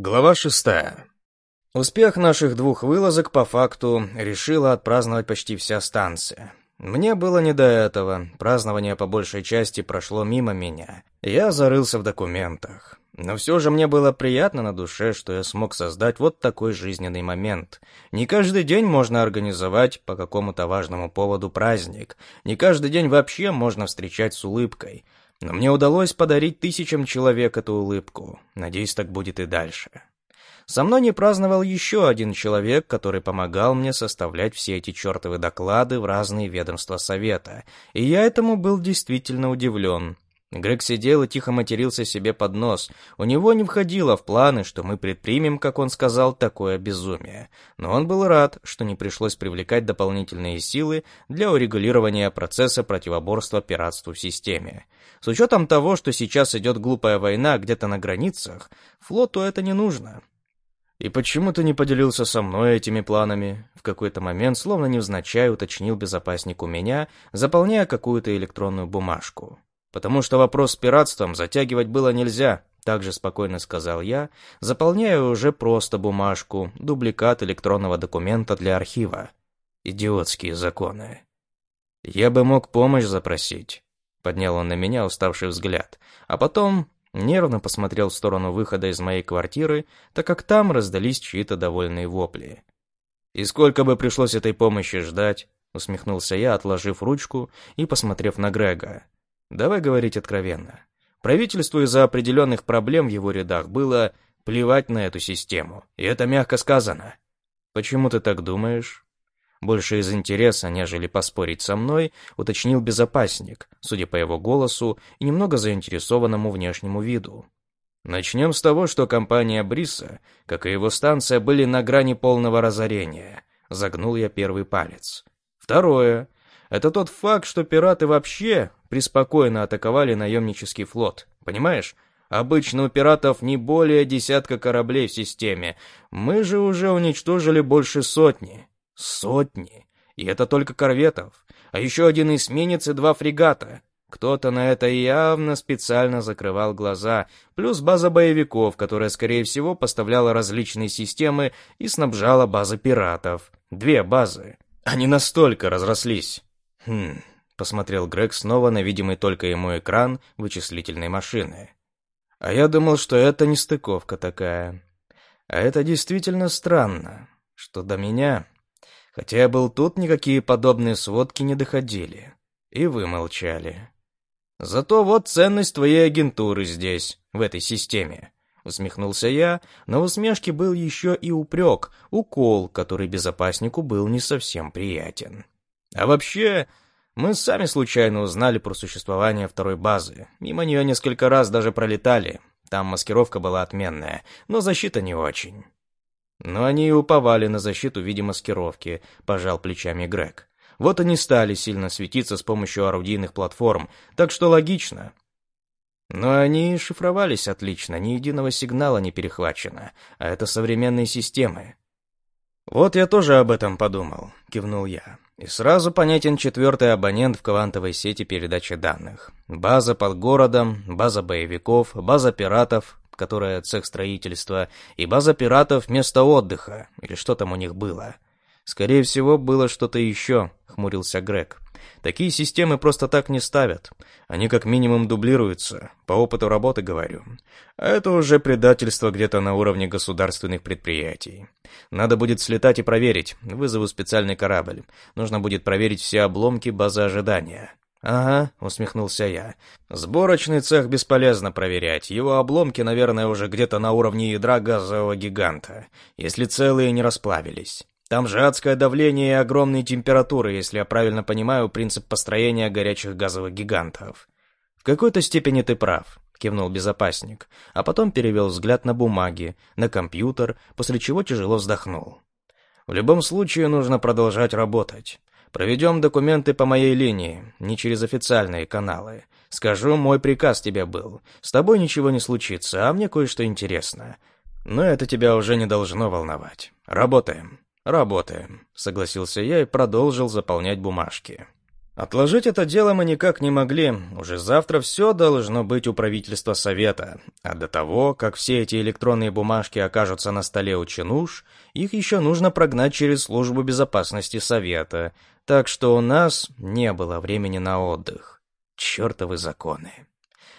Глава шестая. Успех наших двух вылазок по факту решила отпраздновать почти вся станция. Мне было не до этого, празднование по большей части прошло мимо меня. Я зарылся в документах. Но все же мне было приятно на душе, что я смог создать вот такой жизненный момент. Не каждый день можно организовать по какому-то важному поводу праздник. Не каждый день вообще можно встречать с улыбкой. Но мне удалось подарить тысячам человек эту улыбку. Надеюсь, так будет и дальше. Со мной не праздновал еще один человек, который помогал мне составлять все эти чертовы доклады в разные ведомства совета. И я этому был действительно удивлен. Грег сидел и тихо матерился себе под нос. У него не входило в планы, что мы предпримем, как он сказал, такое безумие. Но он был рад, что не пришлось привлекать дополнительные силы для урегулирования процесса противоборства пиратству в системе. С учетом того, что сейчас идет глупая война где-то на границах, флоту это не нужно. «И почему ты не поделился со мной этими планами?» В какой-то момент, словно невзначай, уточнил безопасник у меня, заполняя какую-то электронную бумажку. «Потому что вопрос с пиратством затягивать было нельзя», также спокойно сказал я, заполняя уже просто бумажку, дубликат электронного документа для архива. Идиотские законы. «Я бы мог помощь запросить», — поднял он на меня уставший взгляд, а потом нервно посмотрел в сторону выхода из моей квартиры, так как там раздались чьи-то довольные вопли. «И сколько бы пришлось этой помощи ждать?» — усмехнулся я, отложив ручку и посмотрев на Грега. Давай говорить откровенно. Правительству из-за определенных проблем в его рядах было плевать на эту систему, и это мягко сказано. Почему ты так думаешь? Больше из интереса, нежели поспорить со мной, уточнил безопасник, судя по его голосу и немного заинтересованному внешнему виду. Начнем с того, что компания Бриса, как и его станция, были на грани полного разорения. Загнул я первый палец. Второе. Это тот факт, что пираты вообще преспокойно атаковали наемнический флот. Понимаешь? Обычно у пиратов не более десятка кораблей в системе. Мы же уже уничтожили больше сотни. Сотни. И это только корветов. А еще один эсминец и два фрегата. Кто-то на это явно специально закрывал глаза, плюс база боевиков, которая, скорее всего, поставляла различные системы и снабжала базы пиратов. Две базы. Они настолько разрослись. Хм, посмотрел Грег снова на видимый только ему экран вычислительной машины. А я думал, что это не стыковка такая. А это действительно странно, что до меня, хотя я был тут, никакие подобные сводки не доходили. И вы молчали. Зато вот ценность твоей агентуры здесь, в этой системе. Усмехнулся я, но в усмешке был еще и упрек, укол, который безопаснику был не совсем приятен. А вообще, мы сами случайно узнали про существование второй базы. Мимо нее несколько раз даже пролетали. Там маскировка была отменная, но защита не очень. Но они и уповали на защиту в виде маскировки, пожал плечами Грег. Вот они стали сильно светиться с помощью орудийных платформ, так что логично. Но они шифровались отлично, ни единого сигнала не перехвачено, а это современные системы. Вот я тоже об этом подумал, кивнул я. И сразу понятен четвертый абонент в квантовой сети передачи данных. База под городом, база боевиков, база пиратов, которая цех строительства, и база пиратов место отдыха, или что там у них было. Скорее всего, было что-то еще, хмурился Грег. Такие системы просто так не ставят. Они как минимум дублируются, по опыту работы говорю. А это уже предательство где-то на уровне государственных предприятий. Надо будет слетать и проверить. Вызову специальный корабль. Нужно будет проверить все обломки базы ожидания. «Ага», — усмехнулся я. «Сборочный цех бесполезно проверять. Его обломки, наверное, уже где-то на уровне ядра газового гиганта, если целые не расплавились. Там же адское давление и огромные температуры, если я правильно понимаю принцип построения горячих газовых гигантов. В какой-то степени ты прав, кивнул безопасник, а потом перевел взгляд на бумаги, на компьютер, после чего тяжело вздохнул. В любом случае нужно продолжать работать. Проведем документы по моей линии, не через официальные каналы. Скажу, мой приказ тебе был. С тобой ничего не случится, а мне кое-что интересно. Но это тебя уже не должно волновать. Работаем. «Работаем», — согласился я и продолжил заполнять бумажки. Отложить это дело мы никак не могли. Уже завтра все должно быть у правительства Совета. А до того, как все эти электронные бумажки окажутся на столе у Чинуш, их еще нужно прогнать через службу безопасности Совета. Так что у нас не было времени на отдых. Чертовы законы.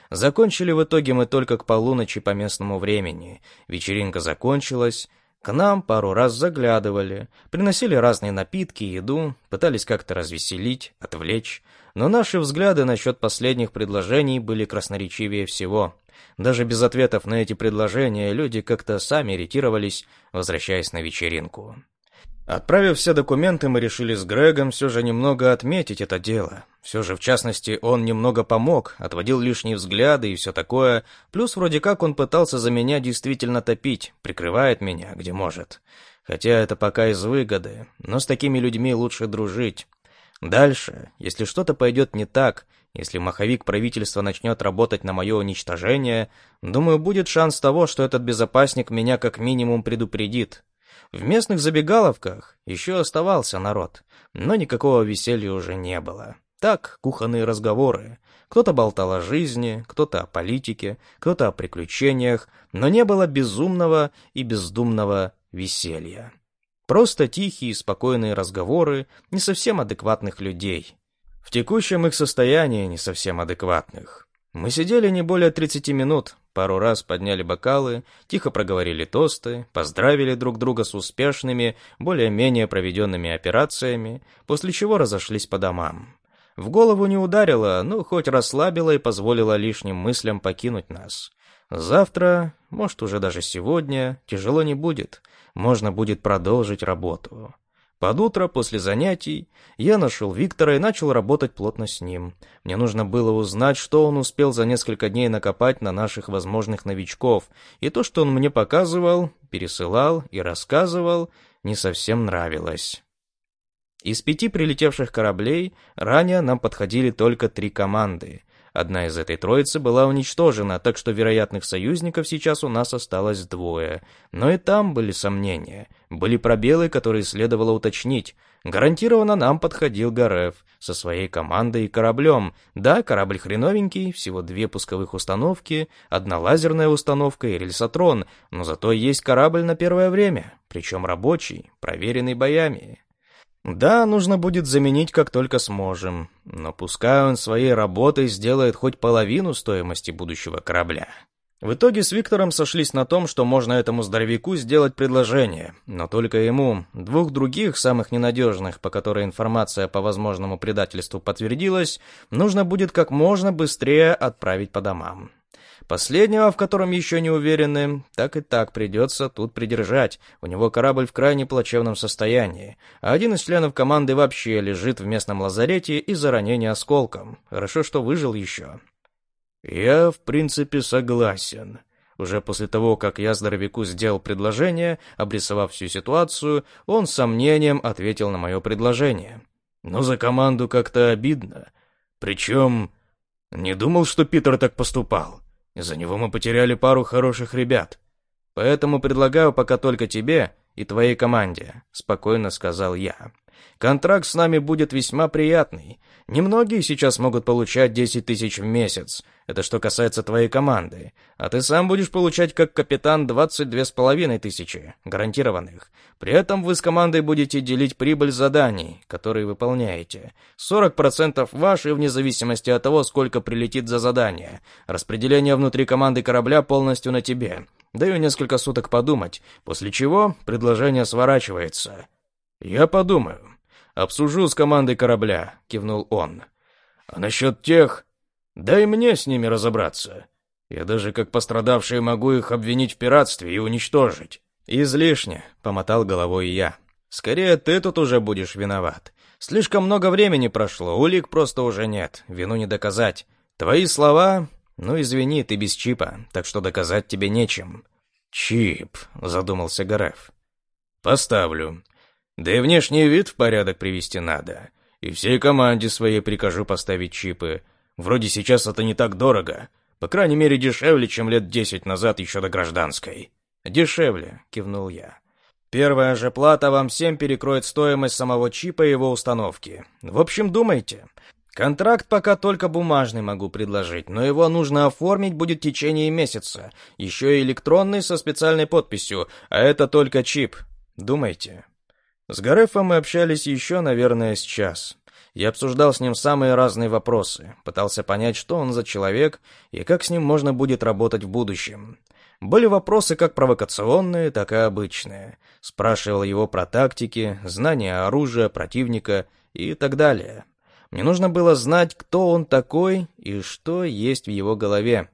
Закончили в итоге мы только к полуночи по местному времени. Вечеринка закончилась, к нам пару раз заглядывали, приносили разные напитки и еду, пытались как-то развеселить, отвлечь, но наши взгляды насчет последних предложений были красноречивее всего. Даже без ответов на эти предложения люди как-то сами иритировались, возвращаясь на вечеринку. Отправив все документы, мы решили с Грегом все же немного отметить это дело. Все же, в частности, он немного помог, отводил лишние взгляды и все такое, плюс вроде как он пытался за меня действительно топить, прикрывает меня, где может. Хотя это пока из выгоды, но с такими людьми лучше дружить. Дальше, если что-то пойдет не так, если маховик правительства начнет работать на мое уничтожение, думаю, будет шанс того, что этот безопасник меня как минимум предупредит. В местных забегаловках еще оставался народ, но никакого веселья уже не было. Так, кухонные разговоры. Кто-то болтал о жизни, кто-то о политике, кто-то о приключениях, но не было безумного и бездумного веселья. Просто тихие спокойные разговоры не совсем адекватных людей. В текущем их состоянии не совсем адекватных. Мы сидели не более 30 минут, пару раз подняли бокалы, тихо проговорили тосты, поздравили друг друга с успешными, более-менее проведенными операциями, после чего разошлись по домам. В голову не ударило, но хоть расслабило и позволило лишним мыслям покинуть нас. Завтра, может уже даже сегодня, тяжело не будет, можно будет продолжить работу. Под утро, после занятий, я нашел Виктора и начал работать плотно с ним. Мне нужно было узнать, что он успел за несколько дней накопать на наших возможных новичков, и то, что он мне показывал, пересылал и рассказывал, не совсем нравилось. Из пяти прилетевших кораблей ранее нам подходили только три команды. Одна из этой троицы была уничтожена, так что вероятных союзников сейчас у нас осталось двое. Но и там были сомнения. Были пробелы, которые следовало уточнить. Гарантированно нам подходил Гарев со своей командой и кораблем. Да, корабль хреновенький, всего две пусковых установки, одна лазерная установка и рельсотрон, но зато есть корабль на первое время, причем рабочий, проверенный боями. Да, нужно будет заменить, как только сможем, но пускай он своей работой сделает хоть половину стоимости будущего корабля. В итоге с Виктором сошлись на том, что можно этому здоровяку сделать предложение, но только ему. Двух других, самых ненадежных, по которой информация по возможному предательству подтвердилась, нужно будет как можно быстрее отправить по домам. Последнего, в котором еще не уверены, так и так придется тут придержать. У него корабль в крайне плачевном состоянии, а один из членов команды вообще лежит в местном лазарете из-за ранения осколком. Хорошо, что выжил еще. Я, в принципе, согласен. Уже после того, как я здоровяку сделал предложение, обрисовав всю ситуацию, он с сомнением ответил на мое предложение. Но за команду как-то обидно. Причем не думал, что Питер так поступал. Из-за него мы потеряли пару хороших ребят. Поэтому предлагаю пока только тебе и твоей команде», — спокойно сказал я. «Контракт с нами будет весьма приятный. Немногие сейчас могут получать 10 тысяч в месяц. Это что касается твоей команды. А ты сам будешь получать как капитан 22 с половиной тысячи, гарантированных. При этом вы с командой будете делить прибыль заданий, которые выполняете. 40% ваши вне зависимости от того, сколько прилетит за задание. Распределение внутри команды корабля полностью на тебе. Даю несколько суток подумать, после чего предложение сворачивается. «Я подумаю. Обсужу с командой корабля», — кивнул он. «А насчет тех, дай мне с ними разобраться. Я даже как пострадавший могу их обвинить в пиратстве и уничтожить». «Излишне», — помотал головой я. «Скорее ты тут уже будешь виноват. Слишком много времени прошло, улик просто уже нет, вину не доказать. Твои слова «Ну, извини, ты без чипа, так что доказать тебе нечем». «Чип», — задумался Гареф. «Поставлю. Да и внешний вид в порядок привести надо. И всей команде своей прикажу поставить чипы. Вроде сейчас это не так дорого. По крайней мере, дешевле, чем лет десять назад еще до гражданской». «Дешевле», — кивнул я. Первая же плата вам всем перекроет стоимость самого чипа и его установки. В общем, думайте. Контракт пока только бумажный могу предложить, но его нужно оформить будет в течение месяца. Еще и электронный со специальной подписью, а это только чип. Думайте. С Гарефом мы общались еще, наверное, с час. Я обсуждал с ним самые разные вопросы, пытался понять, что он за человек и как с ним можно будет работать в будущем. Были вопросы как провокационные, так и обычные. Спрашивал его про тактики, знания оружия, противника и так далее. Мне нужно было знать, кто он такой и что есть в его голове.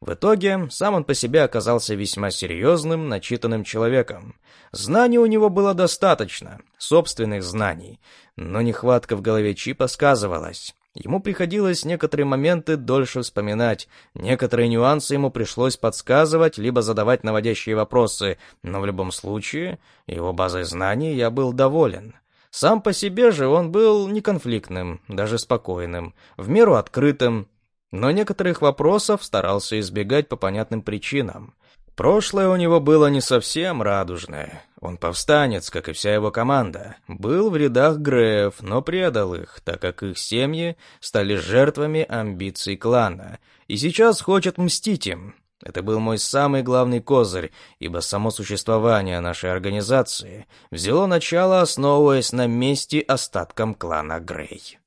В итоге, сам он по себе оказался весьма серьезным, начитанным человеком. Знаний у него было достаточно, собственных знаний, но нехватка в голове Чипа сказывалась. Ему приходилось некоторые моменты дольше вспоминать, некоторые нюансы ему пришлось подсказывать, либо задавать наводящие вопросы, но в любом случае, его базой знаний я был доволен. Сам по себе же он был неконфликтным, даже спокойным, в меру открытым, но некоторых вопросов старался избегать по понятным причинам. Прошлое у него было не совсем радужное. Он повстанец, как и вся его команда. Был в рядах Греев, но предал их, так как их семьи стали жертвами амбиций клана. И сейчас хочет мстить им. Это был мой самый главный козырь, ибо само существование нашей организации взяло начало, основываясь на мести остаткам клана Грей.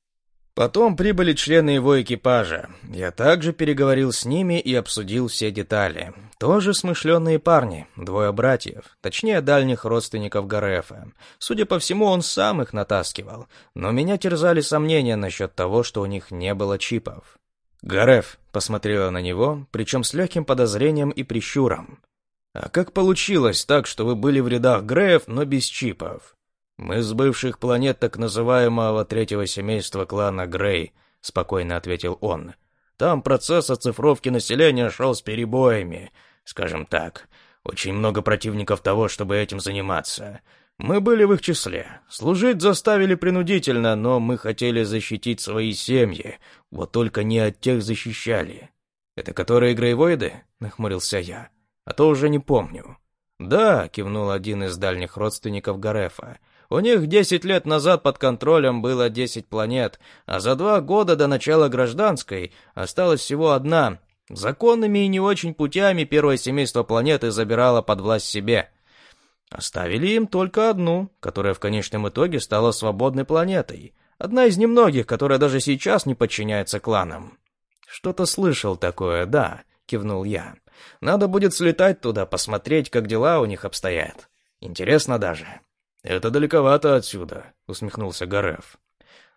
Потом прибыли члены его экипажа. Я также переговорил с ними и обсудил все детали. Тоже смышленые парни, двое братьев, точнее дальних родственников Гарефа. Судя по всему, он сам их натаскивал, но меня терзали сомнения насчет того, что у них не было чипов. Гареф посмотрела на него, причем с легким подозрением и прищуром. «А как получилось так, что вы были в рядах Греев, но без чипов?» «Мы с бывших планет так называемого третьего семейства клана Грей», — спокойно ответил он. «Там процесс оцифровки населения шел с перебоями, скажем так. Очень много противников того, чтобы этим заниматься. Мы были в их числе. Служить заставили принудительно, но мы хотели защитить свои семьи, вот только не от тех защищали. Это которые грейвоиды? Нахмурился я. А то уже не помню. Да, кивнул один из дальних родственников Гарефа. У них десять лет назад под контролем было десять планет, а за два года до начала гражданской осталась всего одна. Законными и не очень путями первое семейство планеты забирало под власть себе. Оставили им только одну, которая в конечном итоге стала свободной планетой. Одна из немногих, которая даже сейчас не подчиняется кланам. Что-то слышал такое, да, кивнул я. Надо будет слетать туда, посмотреть, как дела у них обстоят. Интересно даже. Это далековато отсюда, усмехнулся Гареф.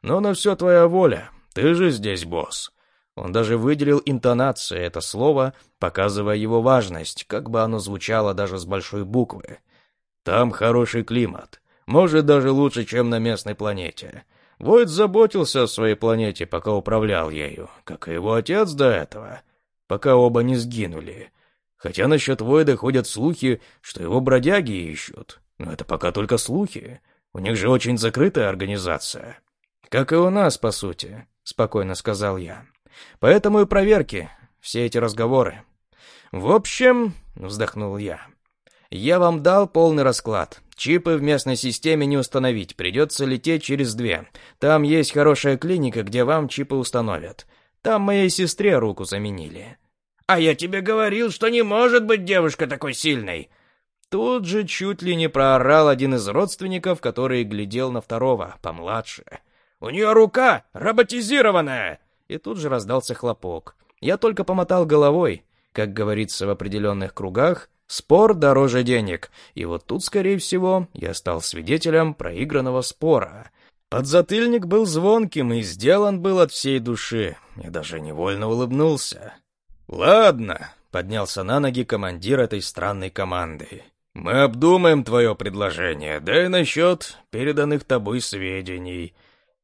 Но на все твоя воля. Ты же здесь босс. Он даже выделил интонацией это слово, показывая его важность, как бы оно звучало даже с большой буквы. Там хороший климат. Может, даже лучше, чем на местной планете. Войд заботился о своей планете, пока управлял ею, как и его отец до этого, пока оба не сгинули. Хотя насчет Войда ходят слухи, что его бродяги ищут. Но это пока только слухи. У них же очень закрытая организация. Как и у нас, по сути, спокойно сказал я. Поэтому и проверки, все эти разговоры. В общем, вздохнул я, я вам дал полный расклад. Чипы в местной системе не установить, придется лететь через две. Там есть хорошая клиника, где вам чипы установят. Там моей сестре руку заменили. А я тебе говорил, что не может быть девушка такой сильной. Тут же чуть ли не проорал один из родственников, который глядел на второго, помладше. «У нее рука роботизированная!» И тут же раздался хлопок. Я только помотал головой. Как говорится в определенных кругах, Спор дороже денег, и вот тут, скорее всего, я стал свидетелем проигранного спора. Подзатыльник был звонким и сделан был от всей души. Я даже невольно улыбнулся. «Ладно», — поднялся на ноги командир этой странной команды. «Мы обдумаем твое предложение, да и насчет переданных тобой сведений.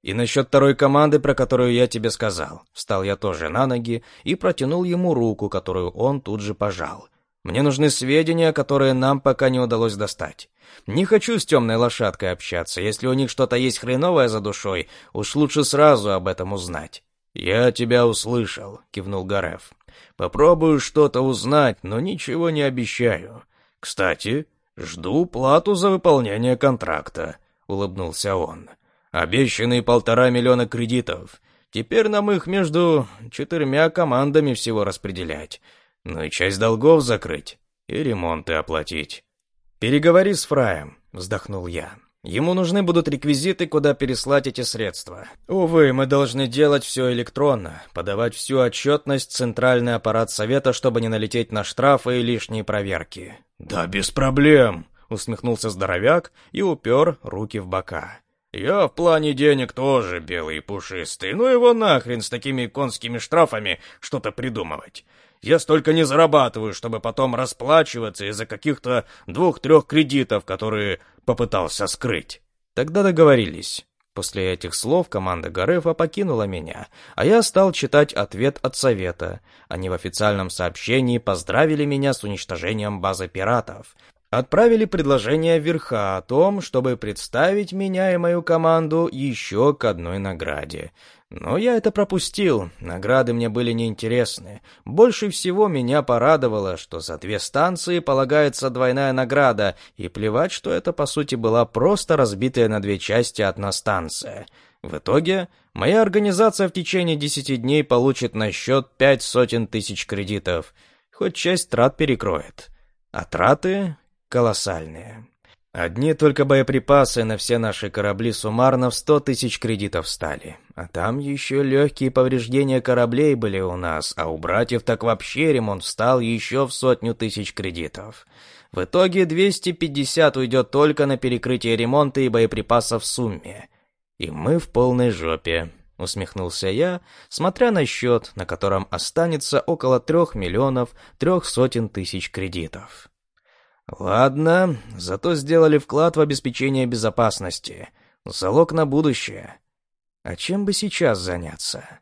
И насчет второй команды, про которую я тебе сказал». Встал я тоже на ноги и протянул ему руку, которую он тут же пожал. Мне нужны сведения, которые нам пока не удалось достать. Не хочу с темной лошадкой общаться. Если у них что-то есть хреновое за душой, уж лучше сразу об этом узнать. «Я тебя услышал», — кивнул Гареф. «Попробую что-то узнать, но ничего не обещаю. Кстати, «Жду плату за выполнение контракта», — улыбнулся он. «Обещанные полтора миллиона кредитов. Теперь нам их между четырьмя командами всего распределять. Ну и часть долгов закрыть и ремонты оплатить». «Переговори с Фраем», — вздохнул я. Ему нужны будут реквизиты, куда переслать эти средства. Увы, мы должны делать все электронно, подавать всю отчетность центральный аппарат совета, чтобы не налететь на штрафы и лишние проверки. Да без проблем, усмехнулся здоровяк и упер руки в бока. Я в плане денег тоже белый и пушистый, ну его нахрен с такими конскими штрафами что-то придумывать. Я столько не зарабатываю, чтобы потом расплачиваться из-за каких-то двух-трех кредитов, которые попытался скрыть. Тогда договорились. После этих слов команда Гарефа покинула меня, а я стал читать ответ от Совета. Они в официальном сообщении поздравили меня с уничтожением базы пиратов, отправили предложение верха о том, чтобы представить меня и мою команду еще к одной награде. Но я это пропустил, награды мне были неинтересны. Больше всего меня порадовало, что за две станции полагается двойная награда, и плевать, что это по сути была просто разбитая на две части одна станция. В итоге, моя организация в течение десяти дней получит на счет пять сотен тысяч кредитов, хоть часть трат перекроет. А траты колоссальные. Одни только боеприпасы на все наши корабли суммарно в сто тысяч кредитов стали. А там еще легкие повреждения кораблей были у нас, а у братьев так вообще ремонт встал еще в сотню тысяч кредитов. В итоге 250 уйдет только на перекрытие ремонта и боеприпасов в сумме. И мы в полной жопе, усмехнулся я, смотря на счет, на котором останется около трех миллионов трех сотен тысяч кредитов. Ладно, зато сделали вклад в обеспечение безопасности. Залог на будущее. А чем бы сейчас заняться?